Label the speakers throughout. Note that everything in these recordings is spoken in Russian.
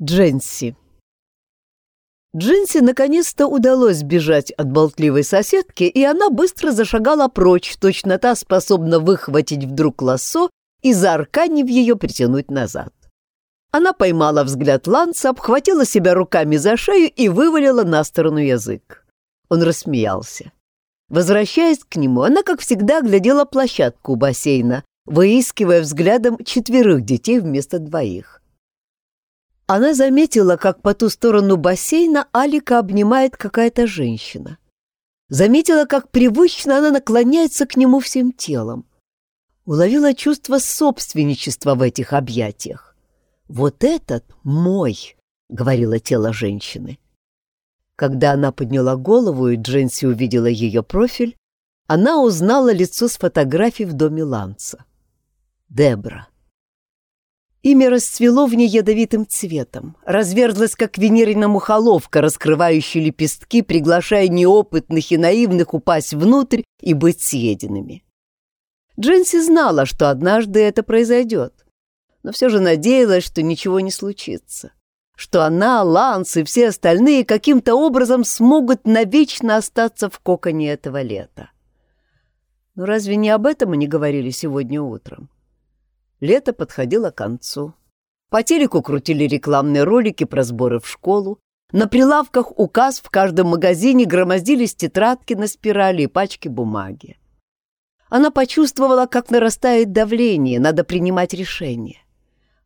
Speaker 1: Дженси. Дженси наконец-то удалось сбежать от болтливой соседки, и она быстро зашагала прочь, точно та способна выхватить вдруг лассо и за арканив ее притянуть назад. Она поймала взгляд Ланса, обхватила себя руками за шею и вывалила на сторону язык. Он рассмеялся. Возвращаясь к нему, она, как всегда, глядела площадку у бассейна, выискивая взглядом четверых детей вместо двоих. Она заметила, как по ту сторону бассейна Алика обнимает какая-то женщина. Заметила, как привычно она наклоняется к нему всем телом. Уловила чувство собственничества в этих объятиях. «Вот этот мой», — говорило тело женщины. Когда она подняла голову, и Дженси увидела ее профиль, она узнала лицо с фотографий в доме Ланца. Дебра. Имя расцвело в ней ядовитым цветом, разверзлось, как венерина мухоловка, раскрывающая лепестки, приглашая неопытных и наивных упасть внутрь и быть съеденными. Дженси знала, что однажды это произойдет, но все же надеялась, что ничего не случится, что она, Ланс и все остальные каким-то образом смогут навечно остаться в коконе этого лета. Но разве не об этом они говорили сегодня утром? Лето подходило к концу. По телеку крутили рекламные ролики про сборы в школу. На прилавках указ в каждом магазине громоздились тетрадки на спирали и пачки бумаги. Она почувствовала, как нарастает давление, надо принимать решение.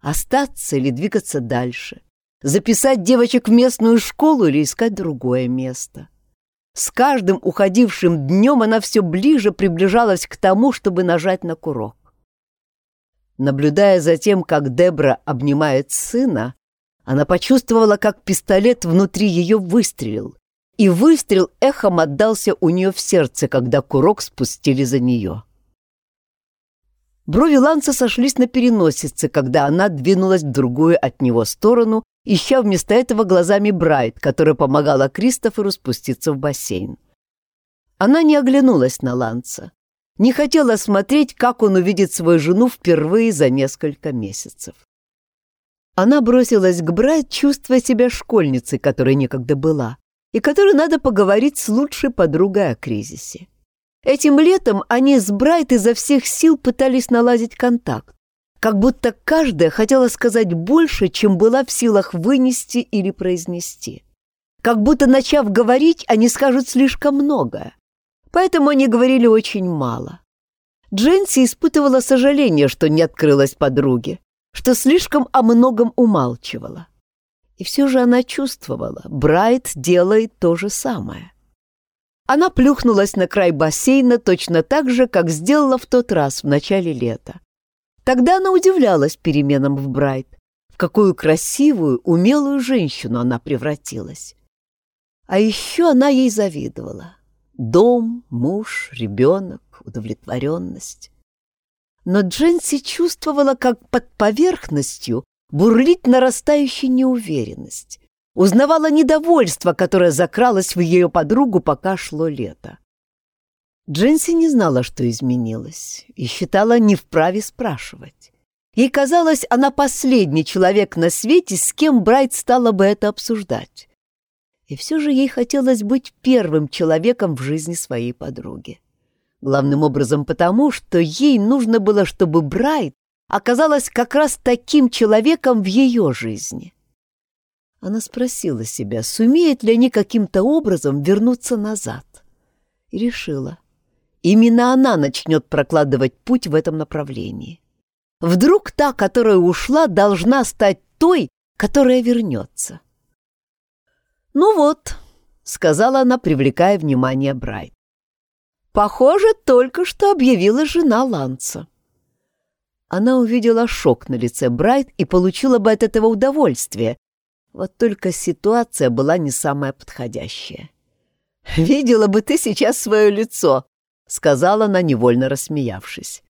Speaker 1: Остаться или двигаться дальше. Записать девочек в местную школу или искать другое место. С каждым уходившим днем она все ближе приближалась к тому, чтобы нажать на курок. Наблюдая за тем, как Дебра обнимает сына, она почувствовала, как пистолет внутри ее выстрелил, и выстрел эхом отдался у нее в сердце, когда курок спустили за нее. Брови Ланса сошлись на переносице, когда она двинулась в другую от него сторону, ища вместо этого глазами Брайт, которая помогала Кристоферу спуститься в бассейн. Она не оглянулась на Ланса не хотела смотреть, как он увидит свою жену впервые за несколько месяцев. Она бросилась к Брайт, чувствуя себя школьницей, которой некогда была, и которой надо поговорить с лучшей подругой о кризисе. Этим летом они с Брайт изо всех сил пытались наладить контакт, как будто каждая хотела сказать больше, чем была в силах вынести или произнести. Как будто, начав говорить, они скажут слишком многое поэтому они говорили очень мало. Дженси испытывала сожаление, что не открылась подруге, что слишком о многом умалчивала. И все же она чувствовала, Брайт делает то же самое. Она плюхнулась на край бассейна точно так же, как сделала в тот раз в начале лета. Тогда она удивлялась переменам в Брайт, в какую красивую, умелую женщину она превратилась. А еще она ей завидовала. Дом, муж, ребенок, удовлетворенность. Но Дженси чувствовала, как под поверхностью бурлит нарастающая неуверенность. Узнавала недовольство, которое закралось в ее подругу, пока шло лето. Дженси не знала, что изменилось, и считала не вправе спрашивать. Ей казалось, она последний человек на свете, с кем Брайт стала бы это обсуждать. И все же ей хотелось быть первым человеком в жизни своей подруги. Главным образом потому, что ей нужно было, чтобы Брайт оказалась как раз таким человеком в ее жизни. Она спросила себя, сумеет ли они каким-то образом вернуться назад. И решила, именно она начнет прокладывать путь в этом направлении. Вдруг та, которая ушла, должна стать той, которая вернется. «Ну вот», — сказала она, привлекая внимание Брайт. «Похоже, только что объявила жена Ланца». Она увидела шок на лице Брайт и получила бы от этого удовольствие. Вот только ситуация была не самая подходящая. «Видела бы ты сейчас свое лицо», — сказала она, невольно рассмеявшись.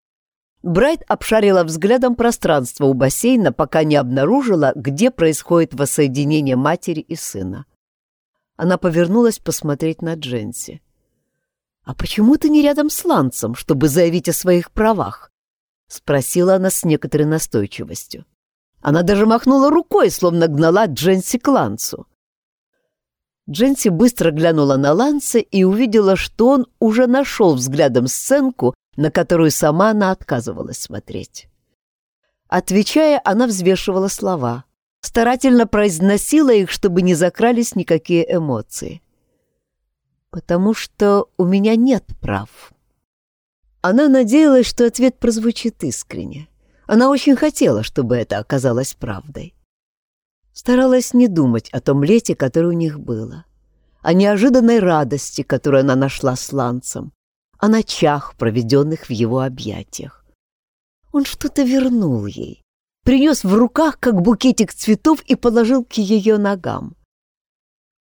Speaker 1: Брайт обшарила взглядом пространство у бассейна, пока не обнаружила, где происходит воссоединение матери и сына. Она повернулась посмотреть на Дженси. «А почему ты не рядом с Лансом, чтобы заявить о своих правах?» — спросила она с некоторой настойчивостью. Она даже махнула рукой, словно гнала Дженси к Лансу. Дженси быстро глянула на Ланса и увидела, что он уже нашел взглядом сценку, на которую сама она отказывалась смотреть. Отвечая, она взвешивала слова, старательно произносила их, чтобы не закрались никакие эмоции. «Потому что у меня нет прав». Она надеялась, что ответ прозвучит искренне. Она очень хотела, чтобы это оказалось правдой. Старалась не думать о том лете, которое у них было, о неожиданной радости, которую она нашла с Ланцем, о ночах, проведенных в его объятиях. Он что-то вернул ей, принес в руках, как букетик цветов, и положил к ее ногам.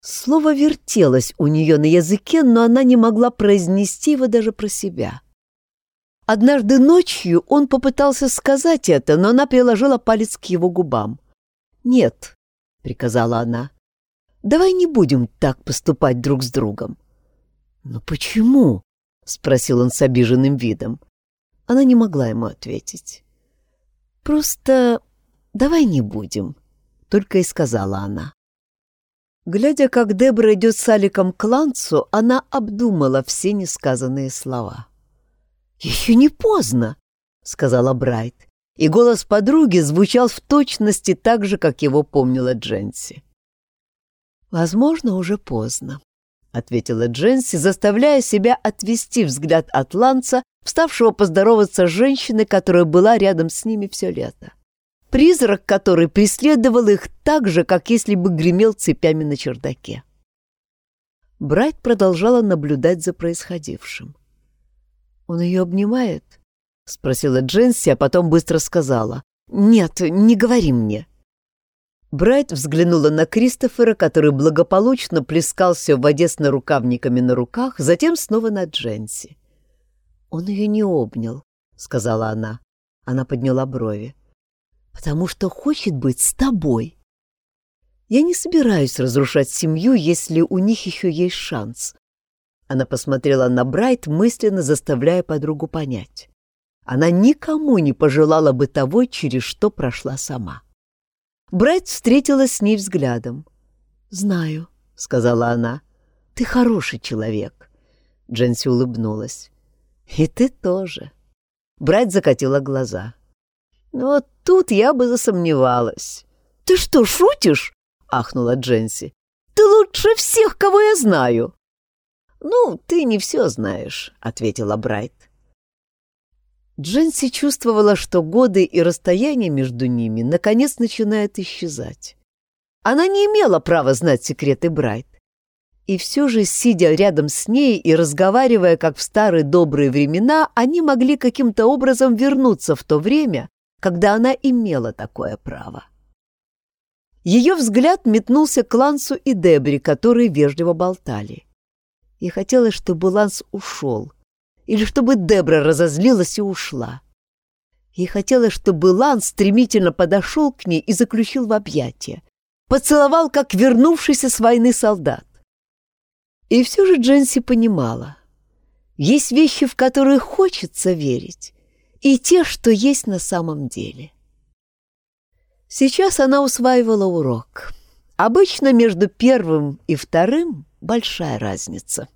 Speaker 1: Слово вертелось у нее на языке, но она не могла произнести его даже про себя. Однажды ночью он попытался сказать это, но она приложила палец к его губам. «Нет», — приказала она, — «давай не будем так поступать друг с другом». «Но почему?» — спросил он с обиженным видом. Она не могла ему ответить. «Просто давай не будем», — только и сказала она. Глядя, как Дебра идет с Аликом к Ланцу, она обдумала все несказанные слова. «Еще не поздно», — сказала Брайт, и голос подруги звучал в точности так же, как его помнила Дженси. «Возможно, уже поздно», — ответила Дженси, заставляя себя отвести взгляд от Ланца, вставшего поздороваться с женщиной, которая была рядом с ними все лето. Призрак, который преследовал их так же, как если бы гремел цепями на чердаке. Брайт продолжала наблюдать за происходившим. «Он ее обнимает?» — спросила Дженси, а потом быстро сказала. «Нет, не говори мне». Брайт взглянула на Кристофера, который благополучно плескался в воде с нарукавниками на руках, затем снова на Дженси. «Он ее не обнял», — сказала она. Она подняла брови. «Потому что хочет быть с тобой. Я не собираюсь разрушать семью, если у них еще есть шанс. Она посмотрела на Брайт, мысленно заставляя подругу понять. Она никому не пожелала бы того, через что прошла сама. Брайт встретилась с ней взглядом. «Знаю», — сказала она, — «ты хороший человек». Дженси улыбнулась. «И ты тоже». Брайт закатила глаза. «Вот тут я бы засомневалась». «Ты что, шутишь?» — ахнула Дженси. «Ты лучше всех, кого я знаю». «Ну, ты не все знаешь», — ответила Брайт. Дженси чувствовала, что годы и расстояние между ними наконец начинают исчезать. Она не имела права знать секреты Брайт. И все же, сидя рядом с ней и разговаривая, как в старые добрые времена, они могли каким-то образом вернуться в то время, когда она имела такое право. Ее взгляд метнулся к Лансу и Дебри, которые вежливо болтали. Ей хотелось, чтобы Ланс ушел, или чтобы Дебра разозлилась и ушла. Ей хотелось, чтобы Ланс стремительно подошел к ней и заключил в объятия, поцеловал, как вернувшийся с войны солдат. И все же Дженси понимала, есть вещи, в которые хочется верить, и те, что есть на самом деле. Сейчас она усваивала урок. Обычно между первым и вторым большая разница.